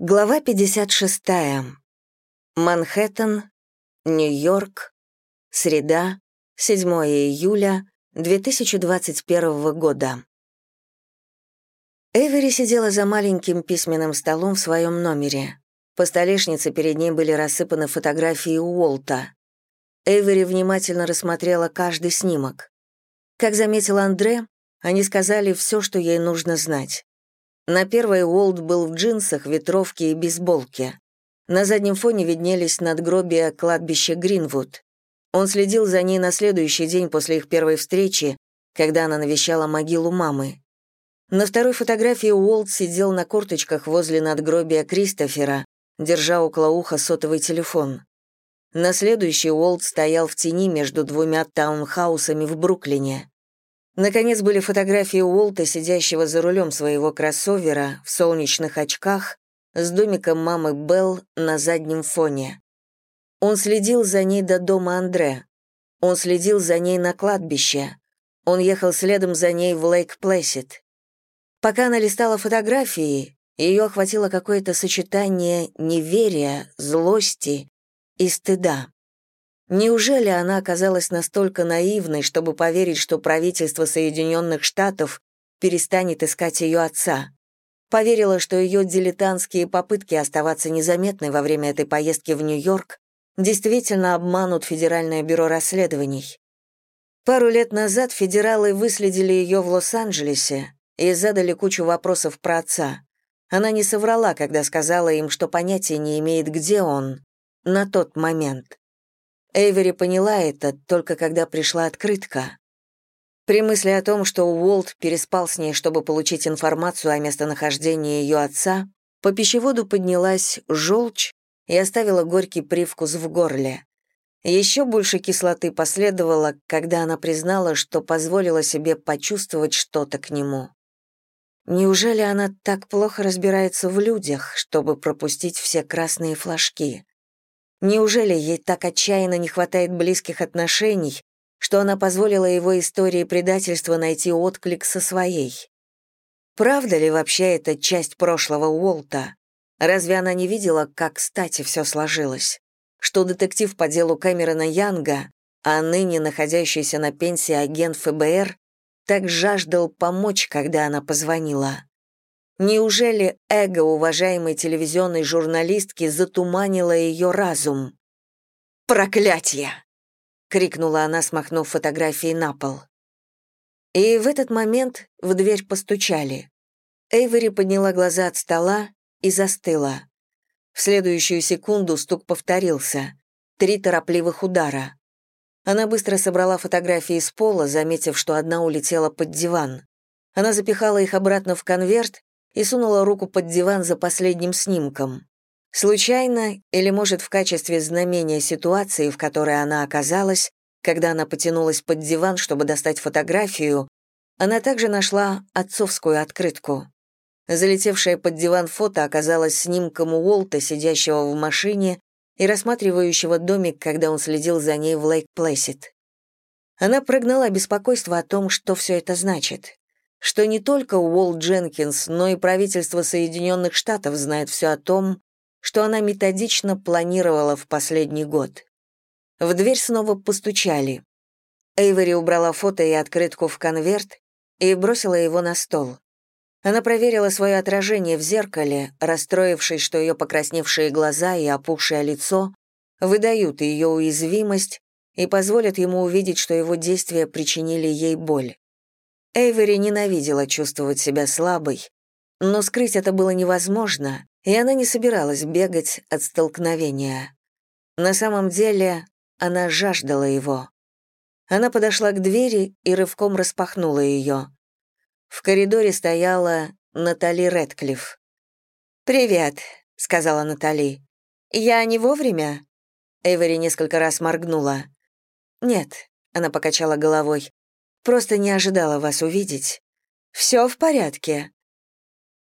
Глава 56. Манхэттен, Нью-Йорк, среда, 7 июля 2021 года. Эвери сидела за маленьким письменным столом в своем номере. По столешнице перед ней были рассыпаны фотографии Уолта. Эвери внимательно рассмотрела каждый снимок. Как заметил Андре, они сказали все, что ей нужно знать. На первой Уолт был в джинсах, ветровке и бейсболке. На заднем фоне виднелись надгробия кладбища Гринвуд. Он следил за ней на следующий день после их первой встречи, когда она навещала могилу мамы. На второй фотографии Уолт сидел на корточках возле надгробия Кристофера, держа около уха сотовый телефон. На следующей Уолт стоял в тени между двумя таунхаусами в Бруклине. Наконец были фотографии Уолта, сидящего за рулем своего кроссовера в солнечных очках с домиком мамы Белл на заднем фоне. Он следил за ней до дома Андре. Он следил за ней на кладбище. Он ехал следом за ней в Лейк-Плэссид. Пока она листала фотографии, ее охватило какое-то сочетание неверия, злости и стыда. Неужели она оказалась настолько наивной, чтобы поверить, что правительство Соединенных Штатов перестанет искать ее отца? Поверила, что ее дилетантские попытки оставаться незаметной во время этой поездки в Нью-Йорк действительно обманут Федеральное бюро расследований. Пару лет назад федералы выследили ее в Лос-Анджелесе и задали кучу вопросов про отца. Она не соврала, когда сказала им, что понятия не имеет, где он на тот момент. Эйвери поняла это только когда пришла открытка. При мысли о том, что Уолт переспал с ней, чтобы получить информацию о местонахождении ее отца, по пищеводу поднялась желчь и оставила горький привкус в горле. Еще больше кислоты последовало, когда она признала, что позволила себе почувствовать что-то к нему. Неужели она так плохо разбирается в людях, чтобы пропустить все красные флажки? Неужели ей так отчаянно не хватает близких отношений, что она позволила его истории предательства найти отклик со своей? Правда ли вообще это часть прошлого Уолта? Разве она не видела, как кстати все сложилось? Что детектив по делу Кэмерона Янга, а ныне находящийся на пенсии агент ФБР, так жаждал помочь, когда она позвонила? Неужели эго уважаемой телевизионной журналистки затуманило ее разум? «Проклятье!» — крикнула она, смахнув фотографии на пол. И в этот момент в дверь постучали. Эйвери подняла глаза от стола и застыла. В следующую секунду стук повторился. Три торопливых удара. Она быстро собрала фотографии с пола, заметив, что одна улетела под диван. Она запихала их обратно в конверт и сунула руку под диван за последним снимком. Случайно, или, может, в качестве знамения ситуации, в которой она оказалась, когда она потянулась под диван, чтобы достать фотографию, она также нашла отцовскую открытку. Залетевшее под диван фото оказалось снимком Уолта, сидящего в машине и рассматривающего домик, когда он следил за ней в Лейк-Плэссид. Она прогнала беспокойство о том, что все это значит что не только Уолт Дженкинс, но и правительство Соединенных Штатов знает все о том, что она методично планировала в последний год. В дверь снова постучали. Эйвери убрала фото и открытку в конверт и бросила его на стол. Она проверила свое отражение в зеркале, расстроившись, что ее покрасневшие глаза и опухшее лицо выдают ее уязвимость и позволят ему увидеть, что его действия причинили ей боль. Эйвери ненавидела чувствовать себя слабой, но скрыть это было невозможно, и она не собиралась бегать от столкновения. На самом деле она жаждала его. Она подошла к двери и рывком распахнула ее. В коридоре стояла Натали Редклифф. «Привет», — сказала Натали. «Я не вовремя?» Эйвери несколько раз моргнула. «Нет», — она покачала головой. Просто не ожидала вас увидеть. Все в порядке».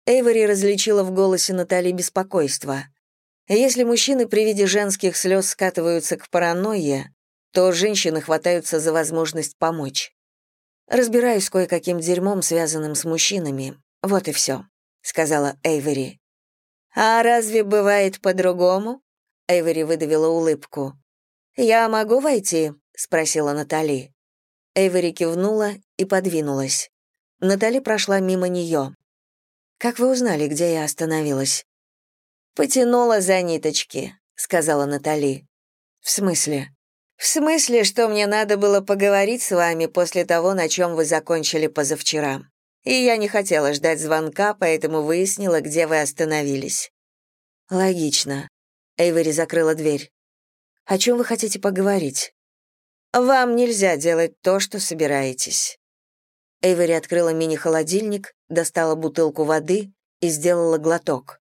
Эйвори различила в голосе Натали беспокойство. Если мужчины при виде женских слез скатываются к паранойе, то женщины хватаются за возможность помочь. «Разбираюсь кое-каким дерьмом, связанным с мужчинами. Вот и все», — сказала Эйвери. «А разве бывает по-другому?» Эйвери выдавила улыбку. «Я могу войти?» — спросила Натали. Эйвери кивнула и подвинулась. Натали прошла мимо нее. «Как вы узнали, где я остановилась?» «Потянула за ниточки», — сказала Натали. «В смысле?» «В смысле, что мне надо было поговорить с вами после того, на чем вы закончили позавчера. И я не хотела ждать звонка, поэтому выяснила, где вы остановились». «Логично». Эйвери закрыла дверь. «О чем вы хотите поговорить?» «Вам нельзя делать то, что собираетесь». Эйвери открыла мини-холодильник, достала бутылку воды и сделала глоток.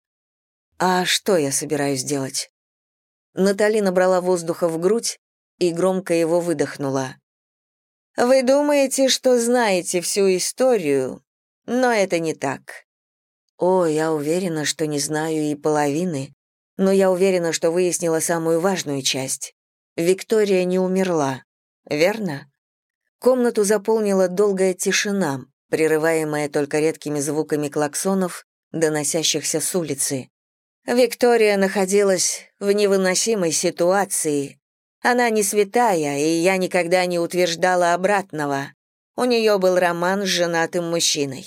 «А что я собираюсь делать?» Натали набрала воздуха в грудь и громко его выдохнула. «Вы думаете, что знаете всю историю, но это не так». «О, я уверена, что не знаю и половины, но я уверена, что выяснила самую важную часть. Виктория не умерла, верно?» Комнату заполнила долгая тишина, прерываемая только редкими звуками клаксонов, доносящихся с улицы. Виктория находилась в невыносимой ситуации. Она не святая, и я никогда не утверждала обратного. У нее был роман с женатым мужчиной.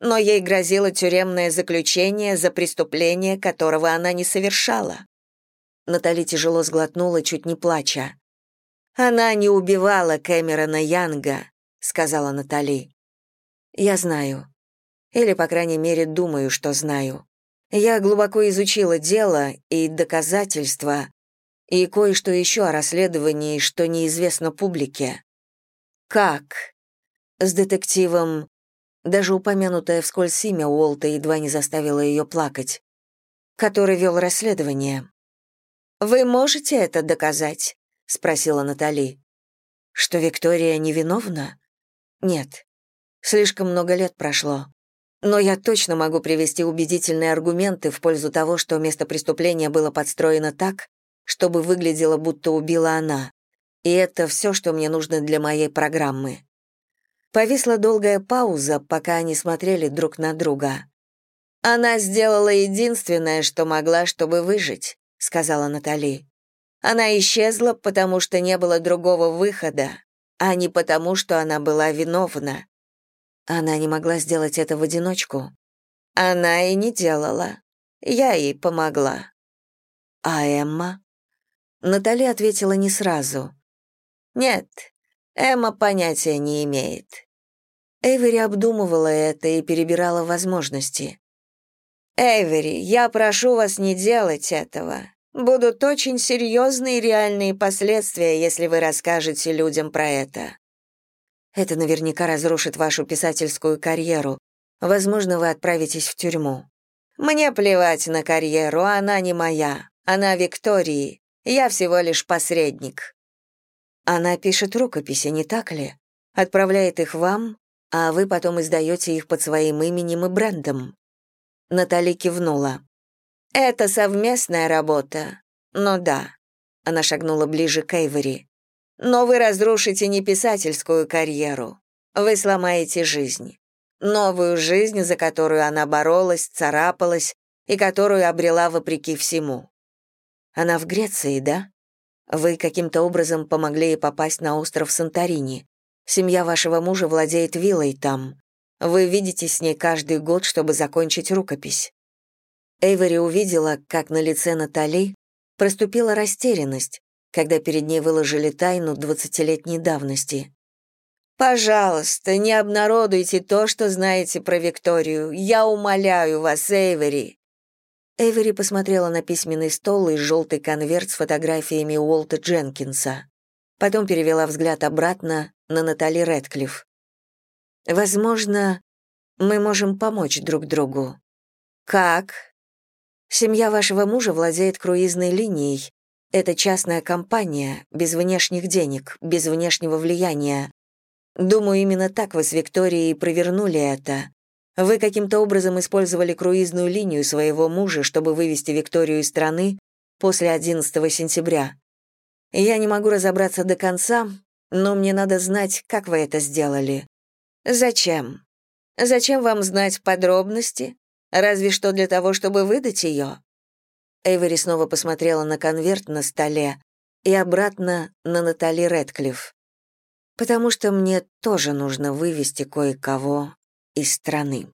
Но ей грозило тюремное заключение за преступление, которого она не совершала. Натали тяжело сглотнула, чуть не плача. «Она не убивала Кэмерона Янга», — сказала Натали. «Я знаю. Или, по крайней мере, думаю, что знаю. Я глубоко изучила дело и доказательства, и кое-что еще о расследовании, что неизвестно публике. Как? С детективом... Даже упомянутое вскользь имя Уолта едва не заставило ее плакать. Который вел расследование. «Вы можете это доказать?» — спросила Натали. «Что Виктория невиновна? Нет. Слишком много лет прошло. Но я точно могу привести убедительные аргументы в пользу того, что место преступления было подстроено так, чтобы выглядело, будто убила она. И это все, что мне нужно для моей программы. Повисла долгая пауза, пока они смотрели друг на друга. «Она сделала единственное, что могла, чтобы выжить», — сказала Натали. «Она исчезла, потому что не было другого выхода, а не потому, что она была виновна. Она не могла сделать это в одиночку. Она и не делала. Я ей помогла. А Эмма? Натали ответила не сразу. Нет, Эмма понятия не имеет. Эйвери обдумывала это и перебирала возможности. «Эйвери, я прошу вас не делать этого. Будут очень серьезные реальные последствия, если вы расскажете людям про это. Это наверняка разрушит вашу писательскую карьеру. Возможно, вы отправитесь в тюрьму. Мне плевать на карьеру, она не моя. Она Виктории. Я всего лишь посредник. Она пишет рукописи, не так ли? Отправляет их вам, а вы потом издаете их под своим именем и брендом. Натали кивнула. Это совместная работа. Но да. Она шагнула ближе к Эйвери. Но вы разрушите не писательскую карьеру. Вы сломаете жизнь. Новую жизнь, за которую она боролась, царапалась и которую обрела вопреки всему. Она в Греции, да? Вы каким-то образом помогли ей попасть на остров Санторини. Семья вашего мужа владеет виллой там. Вы видитесь с ней каждый год, чтобы закончить рукопись. Эйвори увидела, как на лице Натали проступила растерянность, когда перед ней выложили тайну двадцатилетней давности. «Пожалуйста, не обнародуйте то, что знаете про Викторию. Я умоляю вас, Эйвери». Эйвери посмотрела на письменный стол и желтый конверт с фотографиями Уолта Дженкинса. Потом перевела взгляд обратно на Натали Рэдклифф. «Возможно, мы можем помочь друг другу». «Как?» «Семья вашего мужа владеет круизной линией, это частная компания, без внешних денег, без внешнего влияния. Думаю, именно так вы с Викторией провернули это. Вы каким-то образом использовали круизную линию своего мужа, чтобы вывести Викторию из страны после 11 сентября. Я не могу разобраться до конца, но мне надо знать, как вы это сделали. Зачем? Зачем вам знать подробности? Разве что для того, чтобы выдать ее. Эйвери снова посмотрела на конверт на столе и обратно на Натали Рэдклифф. «Потому что мне тоже нужно вывести кое-кого из страны».